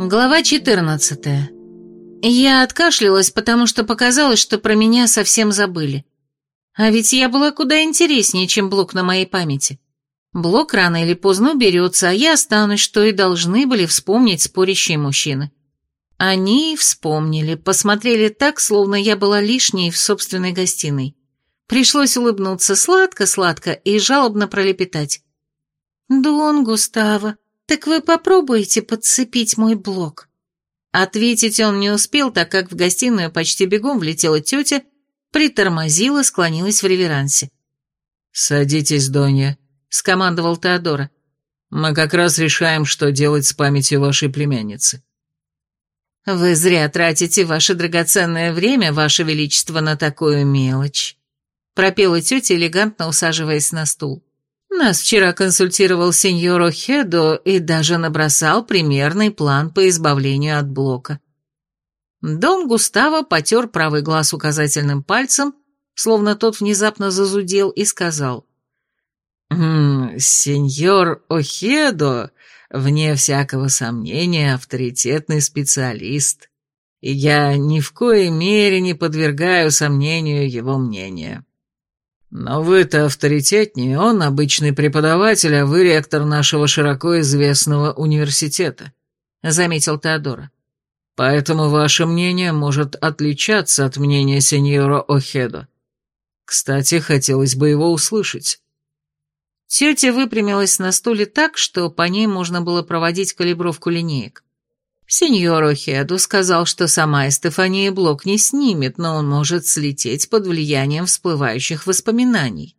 Глава 14. Я откашлялась, потому что показалось, что про меня совсем забыли. А ведь я была куда интереснее, чем блок на моей памяти. Блок рано или поздно уберется, а я останусь, что и должны были вспомнить спорящие мужчины. Они вспомнили, посмотрели так, словно я была лишней в собственной гостиной. Пришлось улыбнуться сладко-сладко и жалобно пролепетать. «Дон Густаво, «Так вы попробуете подцепить мой блок?» Ответить он не успел, так как в гостиную почти бегом влетела тетя, притормозила, склонилась в реверансе. «Садитесь, Донья», — скомандовал Теодора. «Мы как раз решаем, что делать с памятью вашей племянницы». «Вы зря тратите ваше драгоценное время, ваше величество, на такую мелочь», — пропела тетя, элегантно усаживаясь на стул. Нас вчера консультировал сеньор Охедо и даже набросал примерный план по избавлению от блока. Дон Густаво потер правый глаз указательным пальцем, словно тот внезапно зазудел, и сказал. «М сеньор Охедо, вне всякого сомнения, авторитетный специалист, и я ни в коей мере не подвергаю сомнению его мнения. «Но вы-то авторитетнее, он обычный преподаватель, а вы ректор нашего широко известного университета», — заметил Теодора. «Поэтому ваше мнение может отличаться от мнения сеньора Охедо. Кстати, хотелось бы его услышать». Тетя выпрямилась на стуле так, что по ней можно было проводить калибровку линеек. Сеньор Охеду сказал, что сама Эстефания блок не снимет, но он может слететь под влиянием всплывающих воспоминаний.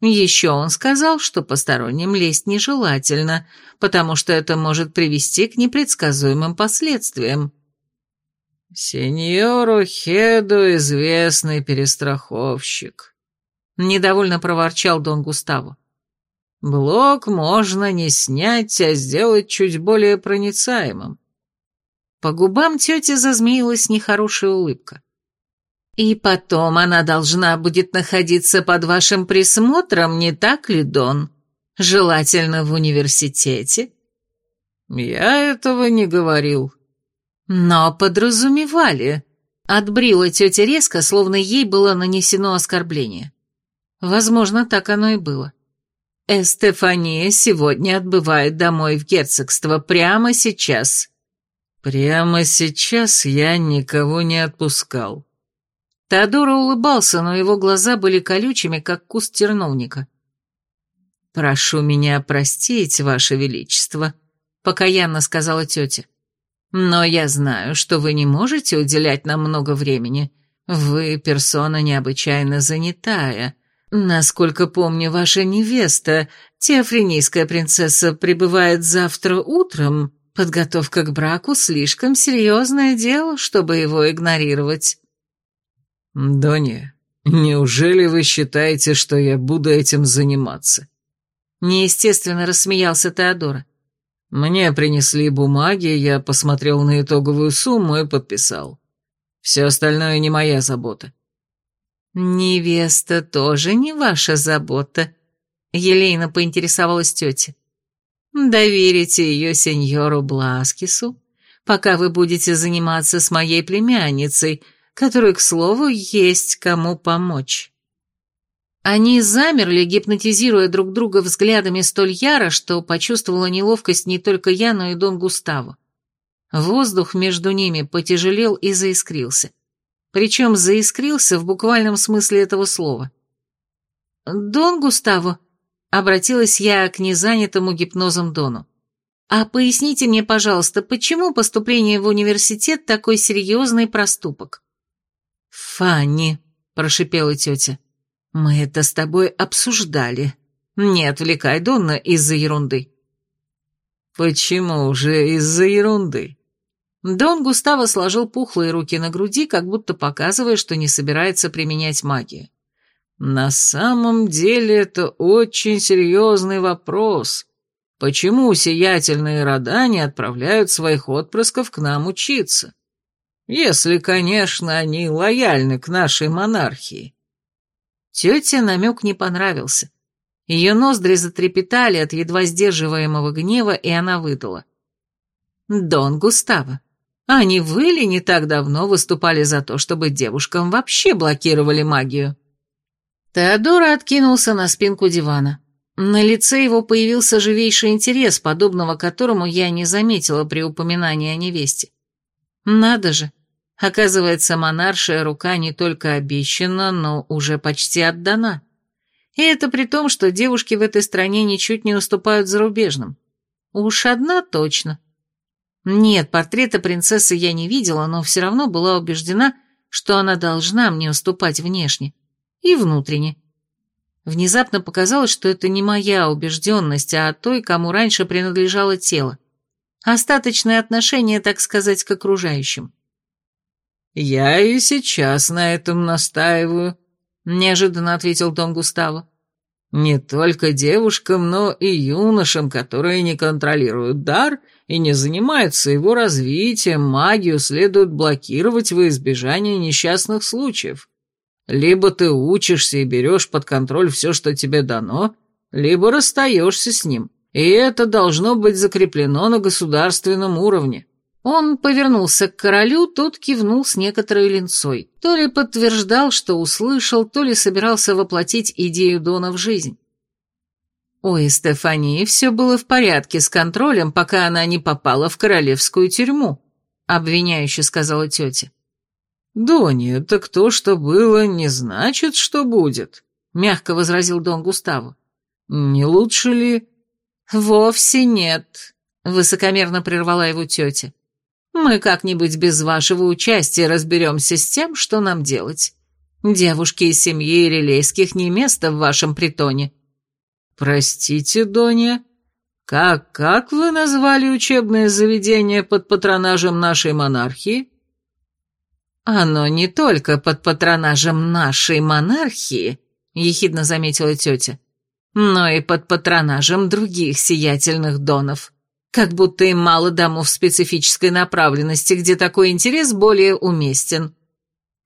Еще он сказал, что посторонним лезть нежелательно, потому что это может привести к непредсказуемым последствиям. «Сеньору Хеду известный перестраховщик», — недовольно проворчал Дон Густаво. «Блок можно не снять, а сделать чуть более проницаемым. По губам тети зазмеилась нехорошая улыбка. «И потом она должна будет находиться под вашим присмотром, не так ли, Дон? Желательно в университете?» «Я этого не говорил». «Но подразумевали», — отбрила тетя резко, словно ей было нанесено оскорбление. Возможно, так оно и было. «Эстефания сегодня отбывает домой в герцогство прямо сейчас». «Прямо сейчас я никого не отпускал». Теодора улыбался, но его глаза были колючими, как куст терновника. «Прошу меня простить, Ваше Величество», — покаянно сказала тетя. «Но я знаю, что вы не можете уделять нам много времени. Вы персона необычайно занятая. Насколько помню, ваша невеста, теофренийская принцесса, прибывает завтра утром, Подготовка к браку слишком серьезное дело, чтобы его игнорировать. Донья, неужели вы считаете, что я буду этим заниматься? Неестественно рассмеялся Теодора. Мне принесли бумаги, я посмотрел на итоговую сумму и подписал. Все остальное не моя забота. Невеста тоже не ваша забота, Елейна поинтересовалась тетя. Доверите ее сеньору Бласкису, пока вы будете заниматься с моей племянницей, которой, к слову, есть кому помочь». Они замерли, гипнотизируя друг друга взглядами столь яро, что почувствовала неловкость не только я, но и Дон Густаво. Воздух между ними потяжелел и заискрился. Причем заискрился в буквальном смысле этого слова. «Дон Густаво», Обратилась я к незанятому гипнозом Дону. «А поясните мне, пожалуйста, почему поступление в университет такой серьезный проступок?» «Фанни», — прошипела тетя, — «мы это с тобой обсуждали. Не отвлекай Донна из-за ерунды». «Почему же из-за ерунды?» Дон Густаво сложил пухлые руки на груди, как будто показывая, что не собирается применять магию. На самом деле это очень серьезный вопрос. Почему сиятельные рода не отправляют своих отпрысков к нам учиться? Если, конечно, они лояльны к нашей монархии. Тете намек не понравился. Ее ноздри затрепетали от едва сдерживаемого гнева, и она выдала. Дон Густаво, а не вы ли не так давно выступали за то, чтобы девушкам вообще блокировали магию?» Теодора откинулся на спинку дивана. На лице его появился живейший интерес, подобного которому я не заметила при упоминании о невесте. Надо же, оказывается, монаршая рука не только обещана, но уже почти отдана. И это при том, что девушки в этой стране ничуть не уступают зарубежным. Уж одна точно. Нет, портрета принцессы я не видела, но все равно была убеждена, что она должна мне уступать внешне и внутренне. Внезапно показалось, что это не моя убежденность, а той, кому раньше принадлежало тело. Остаточное отношение, так сказать, к окружающим. «Я и сейчас на этом настаиваю», — неожиданно ответил Дон Густаво. «Не только девушкам, но и юношам, которые не контролируют дар и не занимаются его развитием, магию следует блокировать во избежание несчастных случаев. Либо ты учишься и берешь под контроль все, что тебе дано, либо расстаешься с ним, и это должно быть закреплено на государственном уровне». Он повернулся к королю, тот кивнул с некоторой линцой. То ли подтверждал, что услышал, то ли собирался воплотить идею Дона в жизнь. У Эстефании все было в порядке с контролем, пока она не попала в королевскую тюрьму, обвиняюще сказала тетя. «Донни, так то, что было, не значит, что будет», — мягко возразил Дон Густаво. «Не лучше ли...» «Вовсе нет», — высокомерно прервала его тетя. «Мы как-нибудь без вашего участия разберемся с тем, что нам делать. Девушки из семьи Релейских не место в вашем притоне». «Простите, Донья, как, как вы назвали учебное заведение под патронажем нашей монархии?» «Оно не только под патронажем нашей монархии», — ехидно заметила тетя, «но и под патронажем других сиятельных донов. Как будто им мало домов специфической направленности, где такой интерес более уместен».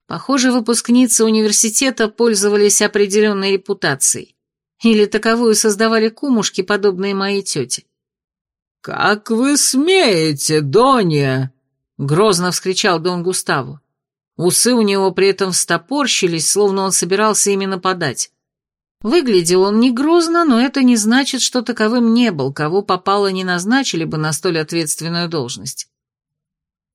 Похоже, выпускницы университета пользовались определенной репутацией. Или таковую создавали кумушки, подобные моей тете. «Как вы смеете, Донья!» — грозно вскричал Дон Густаво. Усы у него при этом встопорщились, словно он собирался ими нападать. Выглядел он не грозно, но это не значит, что таковым не был, кого попало не назначили бы на столь ответственную должность.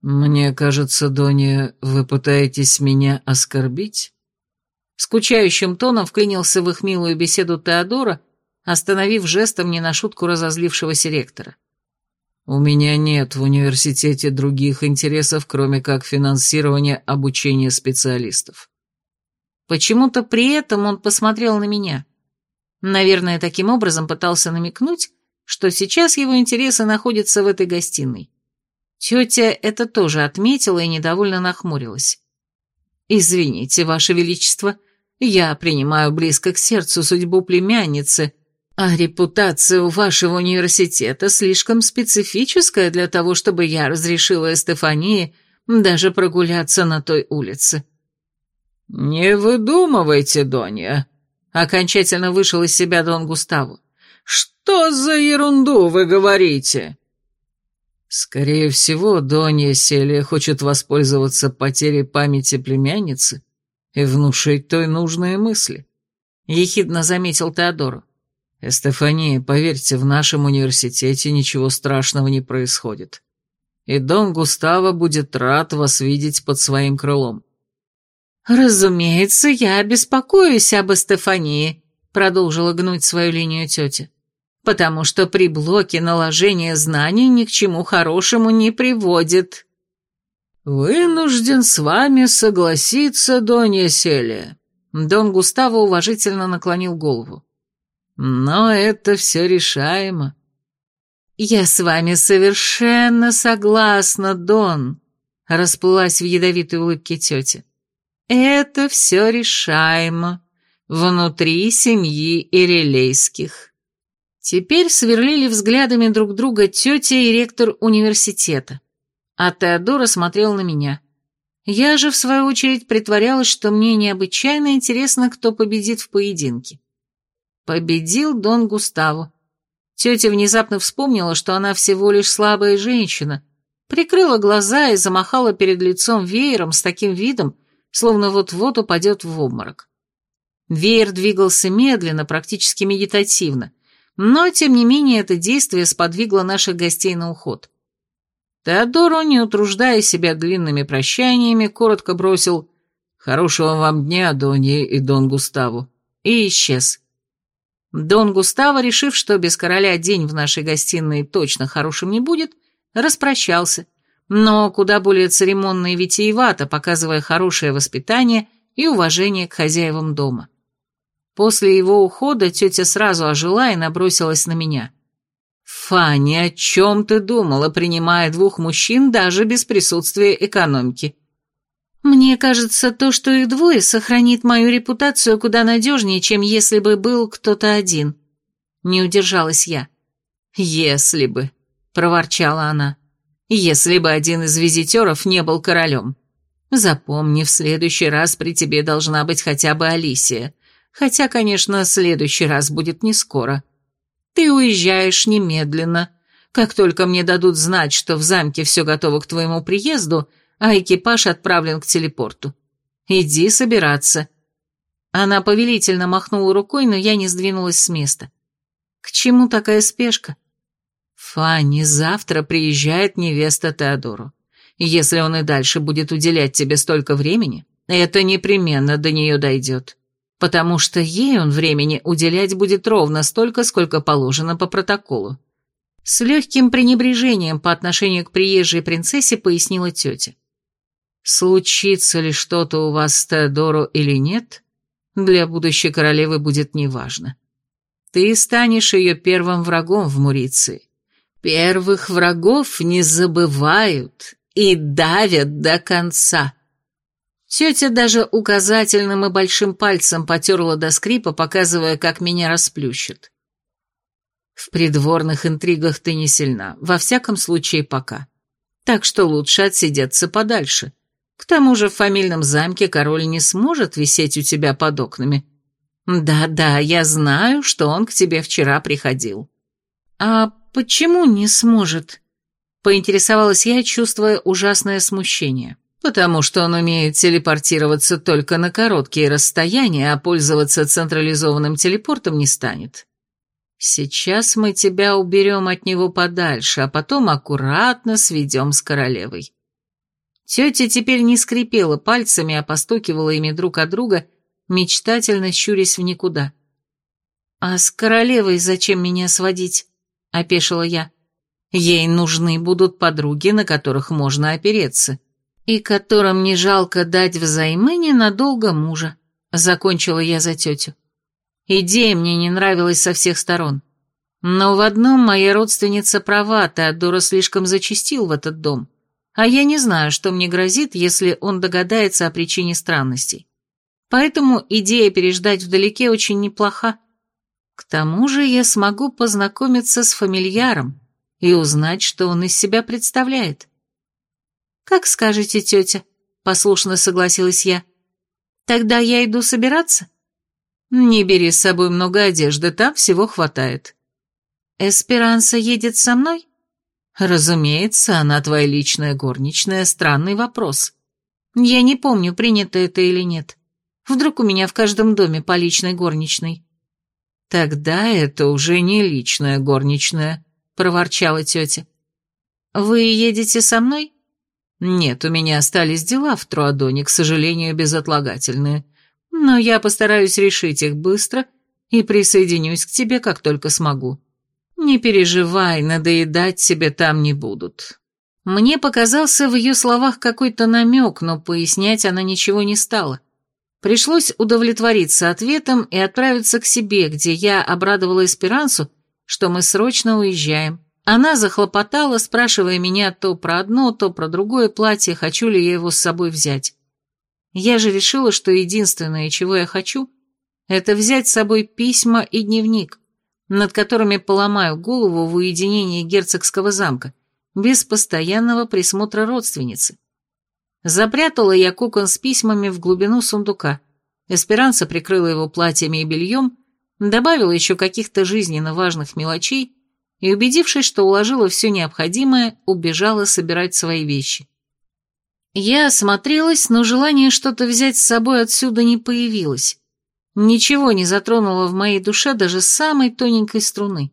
«Мне кажется, Донья, вы пытаетесь меня оскорбить?» Скучающим тоном вклинился в их милую беседу Теодора, остановив жестом не на шутку разозлившегося ректора. У меня нет в университете других интересов, кроме как финансирования обучения специалистов. Почему-то при этом он посмотрел на меня. Наверное, таким образом пытался намекнуть, что сейчас его интересы находятся в этой гостиной. Тетя это тоже отметила и недовольно нахмурилась. «Извините, Ваше Величество, я принимаю близко к сердцу судьбу племянницы, а репутация у вашего университета слишком специфическая для того, чтобы я разрешила Стефании даже прогуляться на той улице. «Не выдумывайте, Донья», — окончательно вышел из себя Дон Густаво. «Что за ерунду вы говорите?» Скорее всего, Донья Селия хочет воспользоваться потерей памяти племянницы и внушить той нужные мысли, — ехидно заметил Теодору. «Эстефания, поверьте, в нашем университете ничего страшного не происходит. И Дон Густаво будет рад вас видеть под своим крылом». «Разумеется, я беспокоюсь об Эстефании», — продолжила гнуть свою линию тетя, «потому что при блоке наложения знаний ни к чему хорошему не приводит». «Вынужден с вами согласиться, Донья Селия», — Дон Густаво уважительно наклонил голову. Но это все решаемо. Я с вами совершенно согласна, Дон, расплылась в ядовитой улыбке тетя. Это все решаемо внутри семьи Ирелейских. Теперь сверлили взглядами друг друга тетя и ректор университета, а Теодора смотрел на меня. Я же, в свою очередь, притворялась, что мне необычайно интересно, кто победит в поединке. Победил Дон Густаво. Тетя внезапно вспомнила, что она всего лишь слабая женщина, Прикрыла глаза и замахала перед лицом веером с таким видом, словно вот-вот упадет в обморок. Веер двигался медленно, практически медитативно, но, тем не менее, это действие сподвигло наших гостей на уход. Теодору, не утруждая себя длинными прощаниями, коротко бросил «Хорошего вам дня, Донья и Дон Густаву», и исчез. Дон Густаво, решив, что без короля день в нашей гостиной точно хорошим не будет, распрощался, но куда более церемонно и витиевато, показывая хорошее воспитание и уважение к хозяевам дома. После его ухода тетя сразу ожила и набросилась на меня. «Фанни, о чем ты думала, принимая двух мужчин даже без присутствия экономки?» «Мне кажется, то, что их двое, сохранит мою репутацию куда надежнее, чем если бы был кто-то один». Не удержалась я. «Если бы», — проворчала она, — «если бы один из визитеров не был королем. Запомни, в следующий раз при тебе должна быть хотя бы Алисия, хотя, конечно, следующий раз будет не скоро. Ты уезжаешь немедленно. Как только мне дадут знать, что в замке все готово к твоему приезду, а экипаж отправлен к телепорту. Иди собираться». Она повелительно махнула рукой, но я не сдвинулась с места. «К чему такая спешка?» «Фанни, завтра приезжает невеста Теодору. Если он и дальше будет уделять тебе столько времени, это непременно до нее дойдет, потому что ей он времени уделять будет ровно столько, сколько положено по протоколу». С легким пренебрежением по отношению к приезжей принцессе пояснила тетя. Случится ли что-то у вас с Теодоро или нет, для будущей королевы будет неважно. Ты станешь ее первым врагом в Муриции. Первых врагов не забывают и давят до конца. Тетя даже указательным и большим пальцем потерла до скрипа, показывая, как меня расплющит. В придворных интригах ты не сильна, во всяком случае пока. Так что лучше отсидеться подальше. К тому же в фамильном замке король не сможет висеть у тебя под окнами. Да-да, я знаю, что он к тебе вчера приходил. А почему не сможет? Поинтересовалась я, чувствуя ужасное смущение. Потому что он умеет телепортироваться только на короткие расстояния, а пользоваться централизованным телепортом не станет. Сейчас мы тебя уберем от него подальше, а потом аккуратно сведем с королевой. Тетя теперь не скрипела пальцами, а постукивала ими друг от друга, мечтательно щурясь в никуда. «А с королевой зачем меня сводить?» — опешила я. «Ей нужны будут подруги, на которых можно опереться, и которым не жалко дать взаймы ненадолго мужа», — закончила я за тетю. Идея мне не нравилась со всех сторон. Но в одном моя родственница права, Теодора слишком зачастил в этот дом а я не знаю, что мне грозит, если он догадается о причине странностей. Поэтому идея переждать вдалеке очень неплоха. К тому же я смогу познакомиться с фамильяром и узнать, что он из себя представляет. «Как скажете, тетя», — послушно согласилась я. «Тогда я иду собираться?» «Не бери с собой много одежды, там всего хватает». «Эсперанса едет со мной?» Разумеется, она твоя личная горничная, странный вопрос. Я не помню, принято это или нет. Вдруг у меня в каждом доме по личной горничной. Тогда это уже не личная горничная, проворчала тетя. Вы едете со мной? Нет, у меня остались дела в Труадоне, к сожалению, безотлагательные. Но я постараюсь решить их быстро и присоединюсь к тебе, как только смогу. «Не переживай, надоедать себе там не будут». Мне показался в ее словах какой-то намек, но пояснять она ничего не стала. Пришлось удовлетвориться ответом и отправиться к себе, где я обрадовала Эсперансу, что мы срочно уезжаем. Она захлопотала, спрашивая меня то про одно, то про другое платье, хочу ли я его с собой взять. Я же решила, что единственное, чего я хочу, это взять с собой письма и дневник над которыми поломаю голову в уединении герцогского замка, без постоянного присмотра родственницы. Запрятала я кокон с письмами в глубину сундука. Эсперанца прикрыла его платьями и бельем, добавила еще каких-то жизненно важных мелочей и, убедившись, что уложила все необходимое, убежала собирать свои вещи. Я осмотрелась, но желание что-то взять с собой отсюда не появилось. Ничего не затронуло в моей душе даже самой тоненькой струны.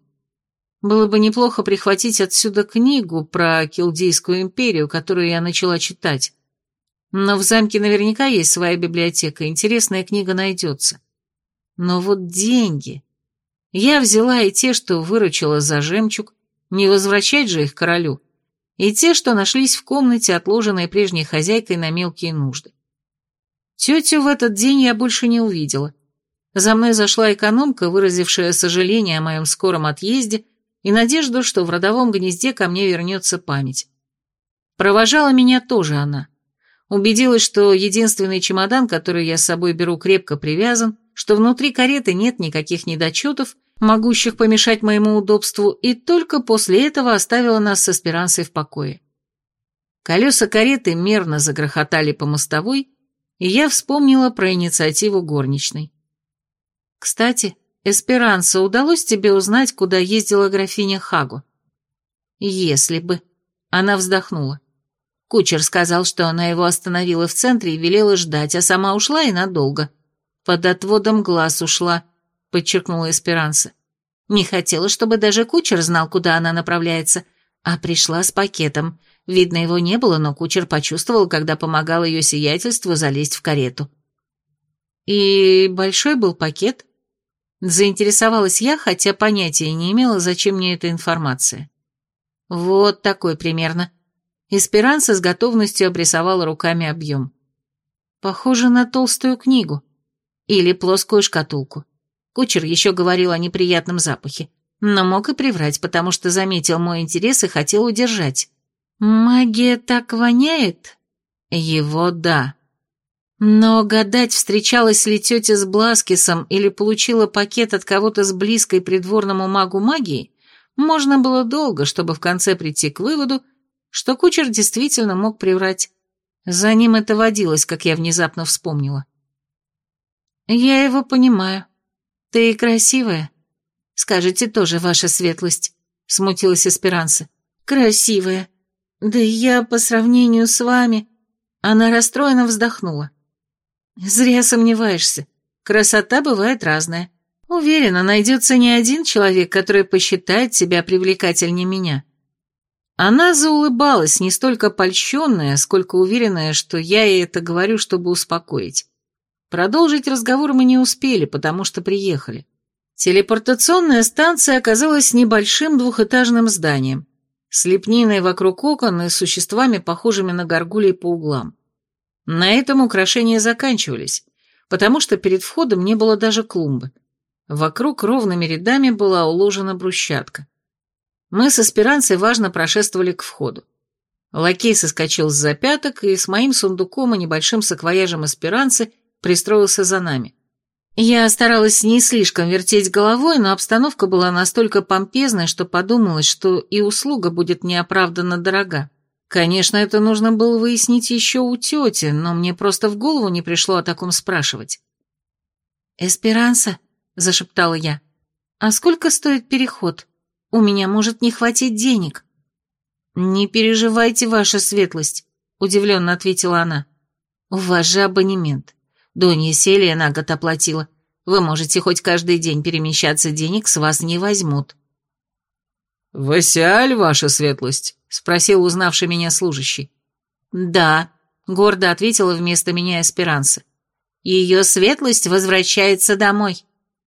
Было бы неплохо прихватить отсюда книгу про Килдейскую империю, которую я начала читать. Но в замке наверняка есть своя библиотека, интересная книга найдется. Но вот деньги... Я взяла и те, что выручила за жемчуг, не возвращать же их королю, и те, что нашлись в комнате, отложенной прежней хозяйкой на мелкие нужды. Тетю в этот день я больше не увидела. За мной зашла экономка, выразившая сожаление о моем скором отъезде и надежду, что в родовом гнезде ко мне вернется память. Провожала меня тоже она. Убедилась, что единственный чемодан, который я с собой беру, крепко привязан, что внутри кареты нет никаких недочетов, могущих помешать моему удобству, и только после этого оставила нас с Эсперансой в покое. Колеса кареты мерно загрохотали по мостовой, и я вспомнила про инициативу горничной. «Кстати, Эсперанса, удалось тебе узнать, куда ездила графиня Хагу?» «Если бы...» Она вздохнула. Кучер сказал, что она его остановила в центре и велела ждать, а сама ушла и надолго. Под отводом глаз ушла подчеркнула Эсперанса. Не хотела, чтобы даже кучер знал, куда она направляется, а пришла с пакетом. Видно, его не было, но кучер почувствовал, когда помогал ее сиятельству залезть в карету. «И большой был пакет?» Заинтересовалась я, хотя понятия не имела, зачем мне эта информация. Вот такой примерно. Эсперанса с готовностью обрисовала руками объем. Похоже на толстую книгу. Или плоскую шкатулку. Кучер еще говорил о неприятном запахе, но мог и приврать, потому что заметил мой интерес и хотел удержать. «Магия так воняет?» «Его да». Но гадать, встречалась ли тетя с Бласкисом или получила пакет от кого-то с близкой придворному магу магии, можно было долго, чтобы в конце прийти к выводу, что кучер действительно мог приврать. За ним это водилось, как я внезапно вспомнила. «Я его понимаю», «Ты красивая?» «Скажите тоже, ваша светлость», — смутилась Эсперанса. «Красивая. Да я по сравнению с вами...» Она расстроенно вздохнула. «Зря сомневаешься. Красота бывает разная. Уверена, найдется не один человек, который посчитает себя привлекательнее меня». Она заулыбалась, не столько польщенная, сколько уверенная, что я ей это говорю, чтобы успокоить. Продолжить разговор мы не успели, потому что приехали. Телепортационная станция оказалась небольшим двухэтажным зданием, с лепниной вокруг окон и существами, похожими на горгулей по углам. На этом украшения заканчивались, потому что перед входом не было даже клумбы. Вокруг ровными рядами была уложена брусчатка. Мы с аспиранцией важно прошествовали к входу. Лакей соскочил с запяток и с моим сундуком и небольшим саквояжем аспиранцы – пристроился за нами. Я старалась не слишком вертеть головой, но обстановка была настолько помпезной, что подумалось, что и услуга будет неоправданно дорога. Конечно, это нужно было выяснить еще у тети, но мне просто в голову не пришло о таком спрашивать. «Эсперанса», — зашептала я, — «а сколько стоит переход? У меня может не хватить денег». «Не переживайте, ваша светлость», — удивленно ответила она. «У вас же абонемент. Донья Селия на год оплатила. Вы можете хоть каждый день перемещаться, денег с вас не возьмут». «Васиаль, ваша светлость?» — спросил узнавший меня служащий. «Да», — гордо ответила вместо меня Эсперанса. «Ее светлость возвращается домой».